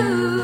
Ooh.